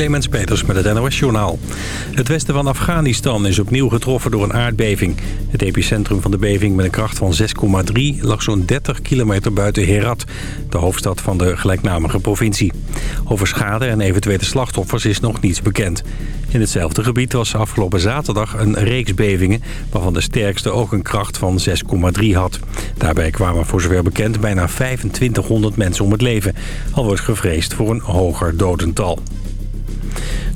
Clemens Peters met het NOS Journaal. Het westen van Afghanistan is opnieuw getroffen door een aardbeving. Het epicentrum van de beving met een kracht van 6,3 lag zo'n 30 kilometer buiten Herat, de hoofdstad van de gelijknamige provincie. Over schade en eventuele slachtoffers is nog niets bekend. In hetzelfde gebied was afgelopen zaterdag een reeks bevingen... waarvan de sterkste ook een kracht van 6,3 had. Daarbij kwamen voor zover bekend bijna 2500 mensen om het leven. Al wordt gevreesd voor een hoger dodental.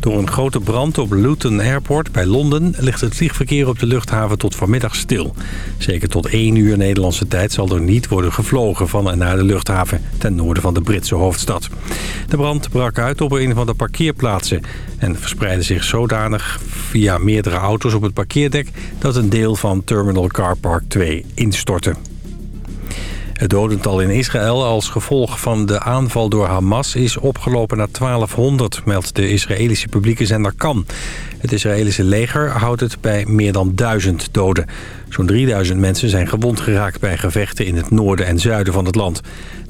Door een grote brand op Luton Airport bij Londen ligt het vliegverkeer op de luchthaven tot vanmiddag stil. Zeker tot 1 uur Nederlandse tijd zal er niet worden gevlogen van en naar de luchthaven ten noorden van de Britse hoofdstad. De brand brak uit op een van de parkeerplaatsen en verspreidde zich zodanig via meerdere auto's op het parkeerdek dat een deel van Terminal Car Park 2 instortte. Het dodental in Israël als gevolg van de aanval door Hamas is opgelopen naar 1200, meldt de Israëlische publieke zender Kan. Het Israëlische leger houdt het bij meer dan 1000 doden. Zo'n 3000 mensen zijn gewond geraakt bij gevechten in het noorden en zuiden van het land.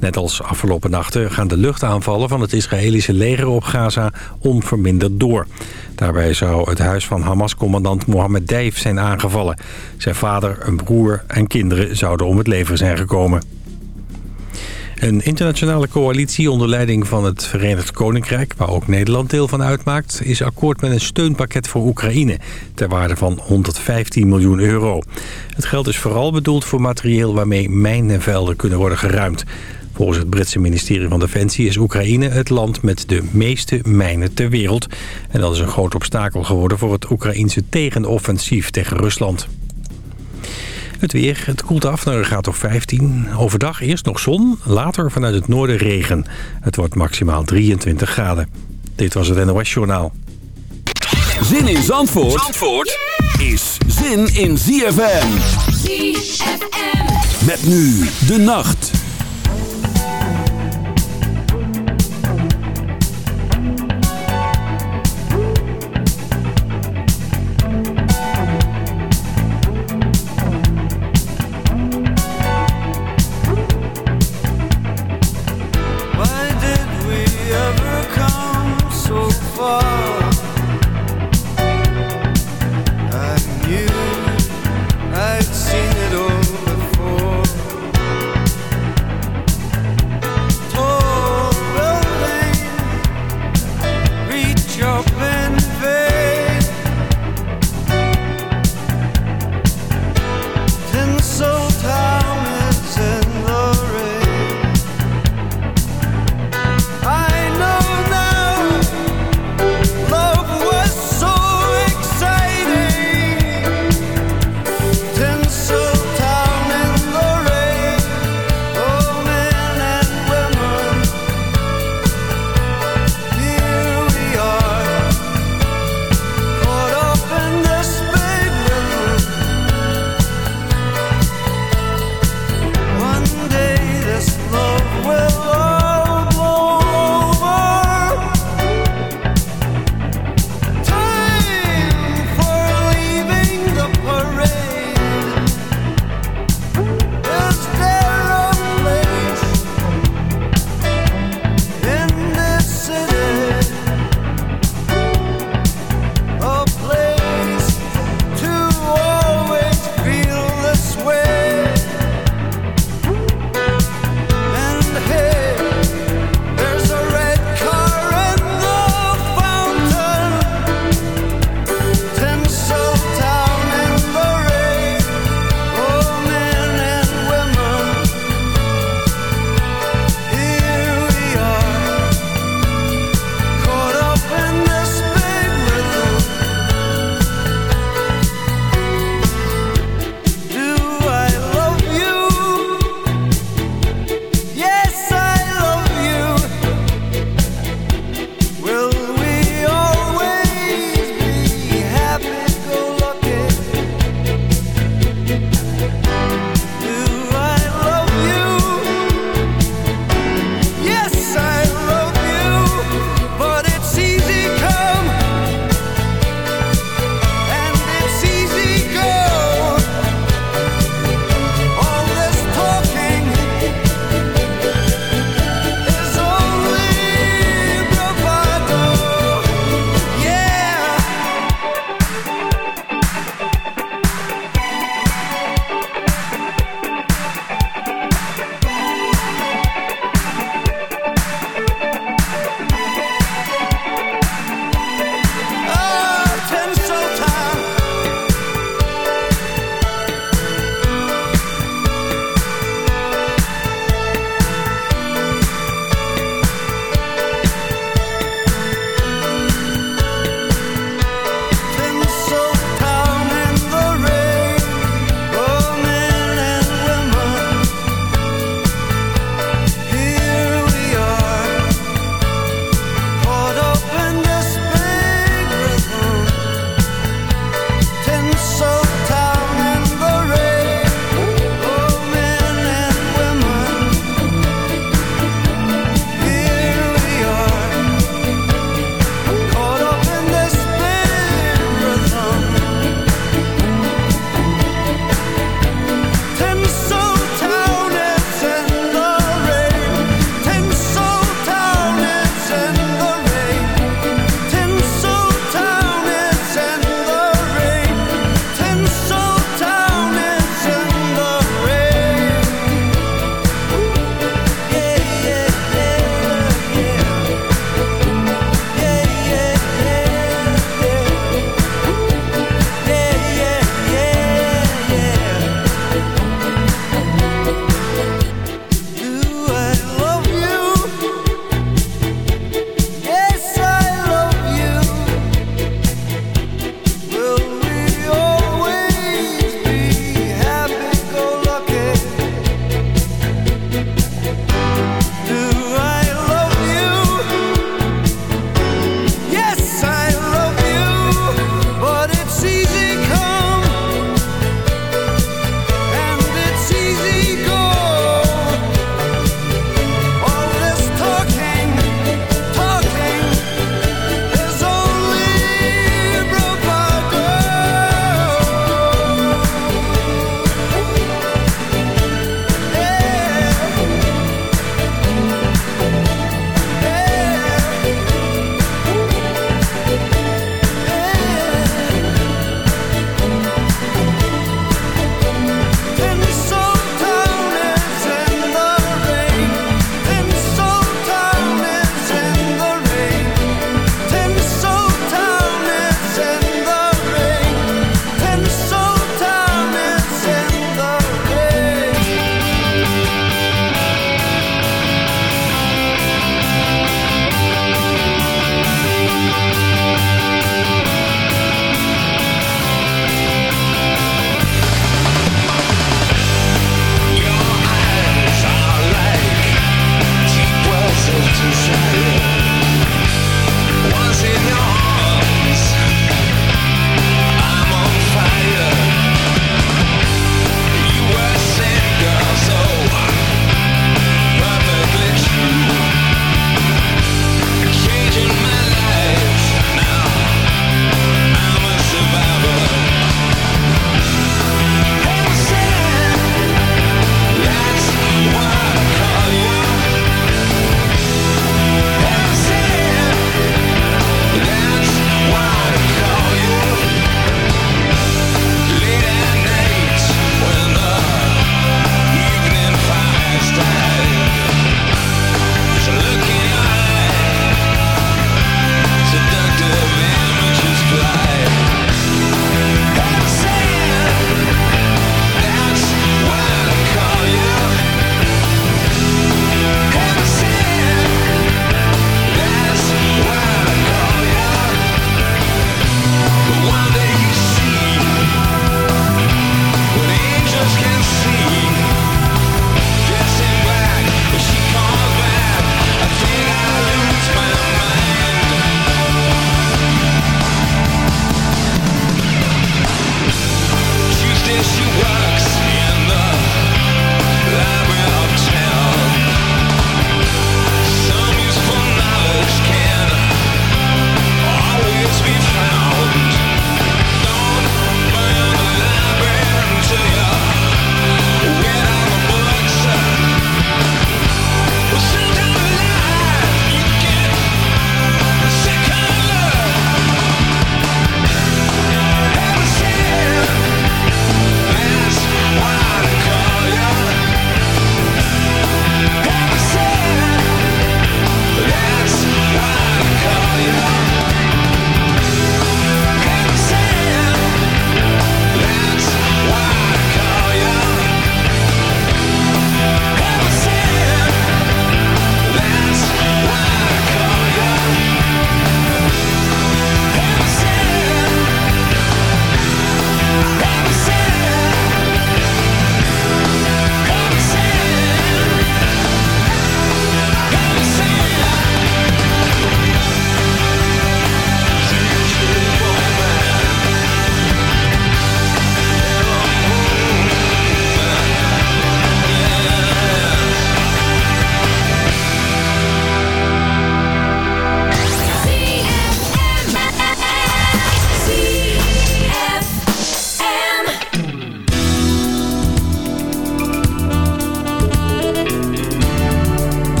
Net als afgelopen nachten gaan de luchtaanvallen van het Israëlische leger op Gaza onverminderd door. Daarbij zou het huis van Hamas-commandant Mohammed Deif zijn aangevallen. Zijn vader, een broer en kinderen zouden om het leven zijn gekomen. Een internationale coalitie onder leiding van het Verenigd Koninkrijk... waar ook Nederland deel van uitmaakt... is akkoord met een steunpakket voor Oekraïne... ter waarde van 115 miljoen euro. Het geld is vooral bedoeld voor materieel... waarmee mijnenvelden kunnen worden geruimd. Volgens het Britse ministerie van Defensie is Oekraïne het land met de meeste mijnen ter wereld. En dat is een groot obstakel geworden voor het Oekraïense tegenoffensief tegen Rusland. Het weer, het koelt af naar een graad of 15. Overdag eerst nog zon, later vanuit het noorden regen. Het wordt maximaal 23 graden. Dit was het NOS Journaal. Zin in Zandvoort, Zandvoort is zin in ZFM. ZFM. Met nu de nacht.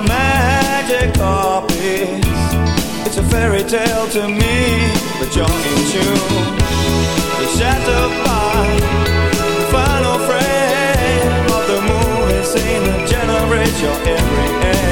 Magic carpets. It's a fairy tale to me, but you're in tune. You're shattered by the final frame of the movie scene that generates your every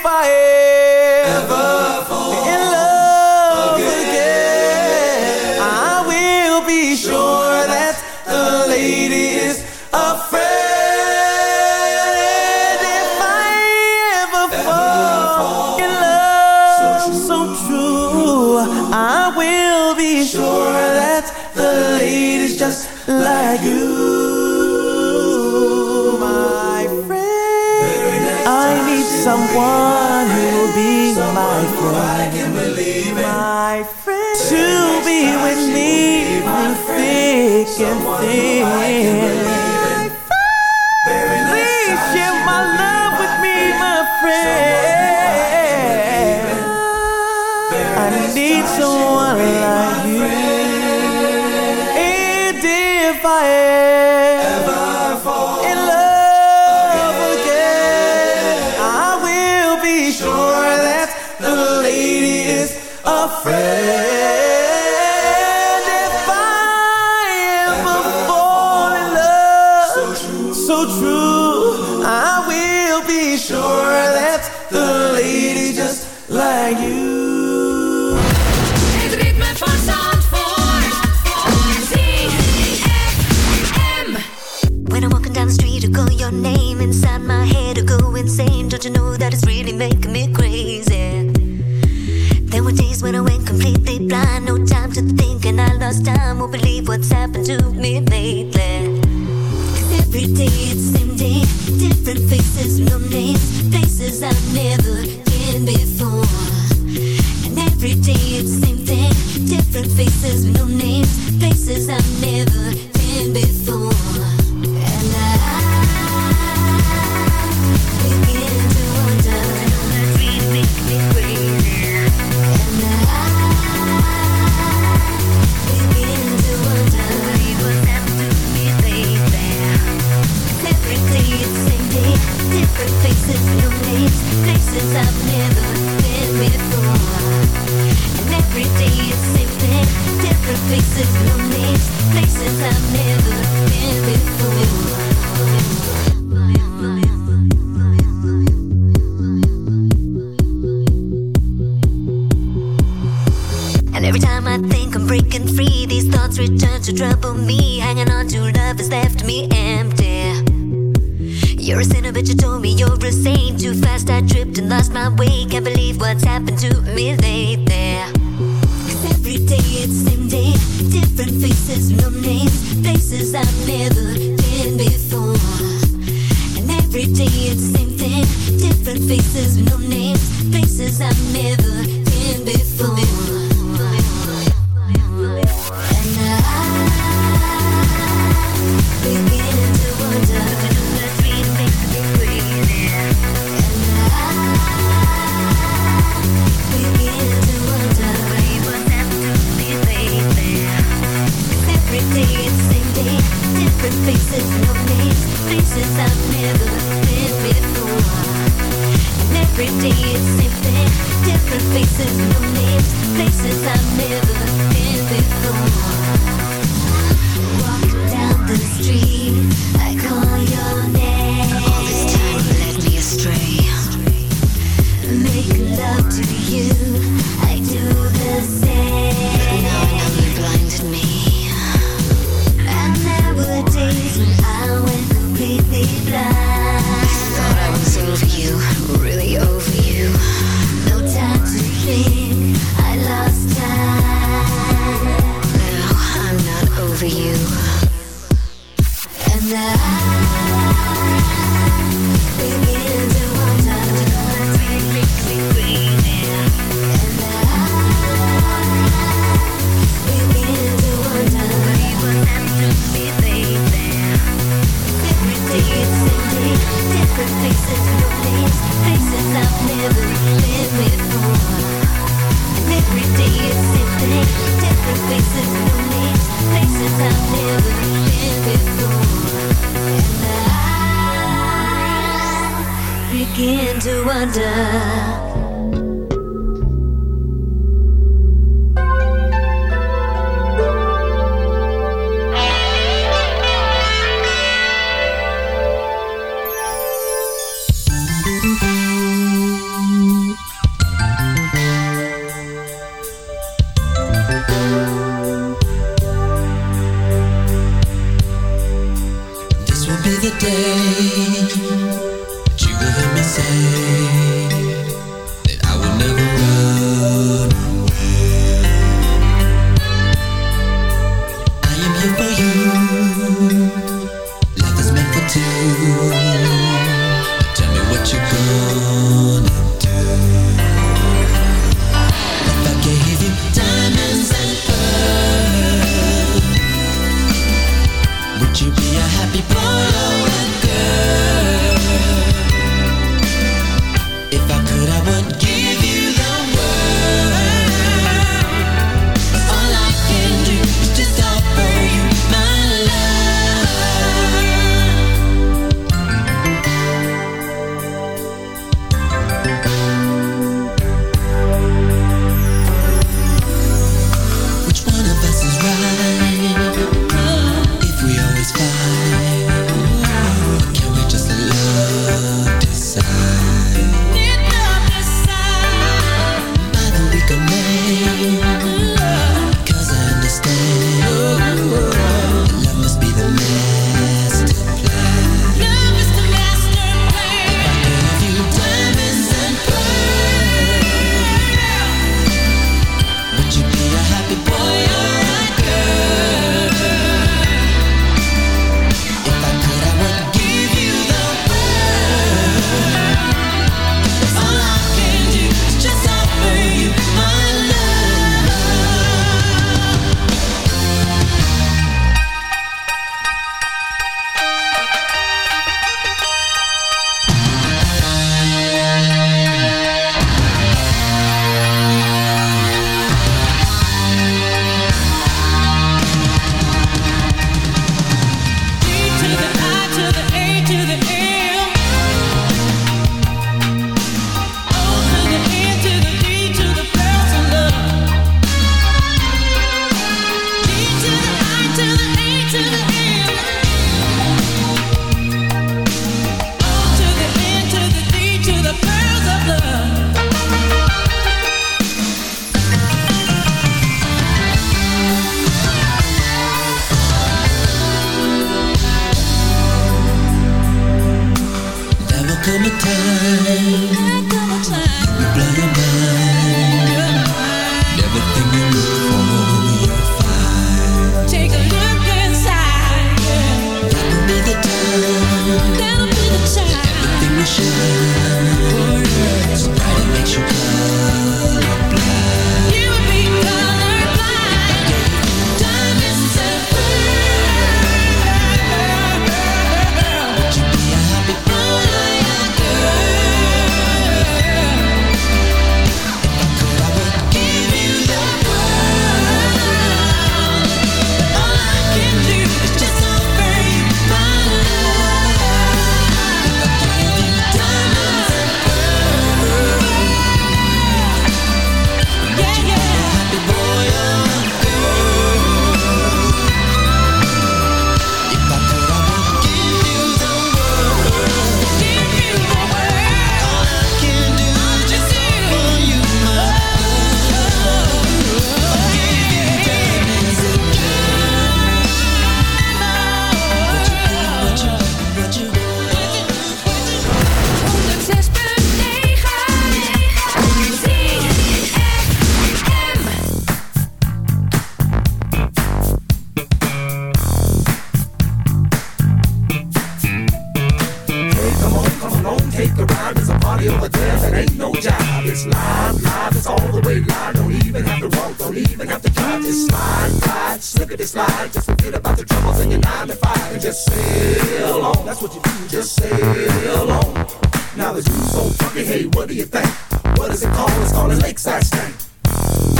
if I am. different faces, no names, faces I've never been before. don't even have to drive. Just slide, slide, slippity slide. Just forget about the troubles in your nine to five and just sail on. That's what you do. Just sail on. Now the juice so funky. Hey, what do you think? What is it called? It's called a lakeside stank.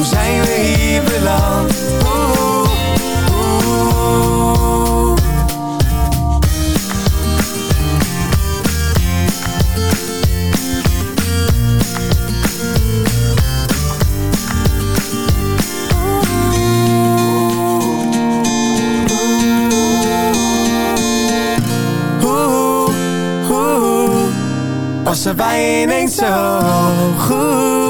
Hoe zijn we hier beland? Oeh, oeh Oeh, was er bij ineens zo goed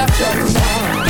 up your é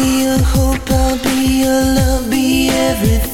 be your hope, I'll be your love, be everything.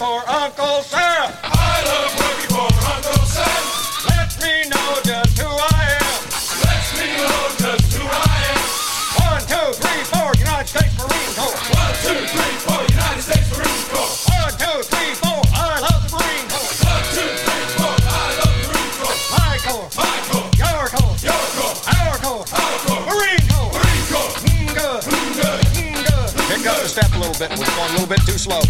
for Uncle Sam. I love working for Uncle Sam. Let me know just who I am. Let me know just who I am. One, two, three, four, United States Marine Corps. One, two, three, four, United States Marine Corps. One, two, three, four, I love the Marine Corps. One, two, three, four, I love the Marine Corps. My Corps. My Corps. Your Corps. Your Corps. Our Corps. Our Corps. Marine Corps. Marine Corps. Good. Good. Good. Step a little bit. We're going a little bit too slow.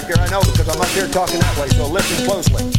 back here. I know because I'm up here talking that way, so listen closely.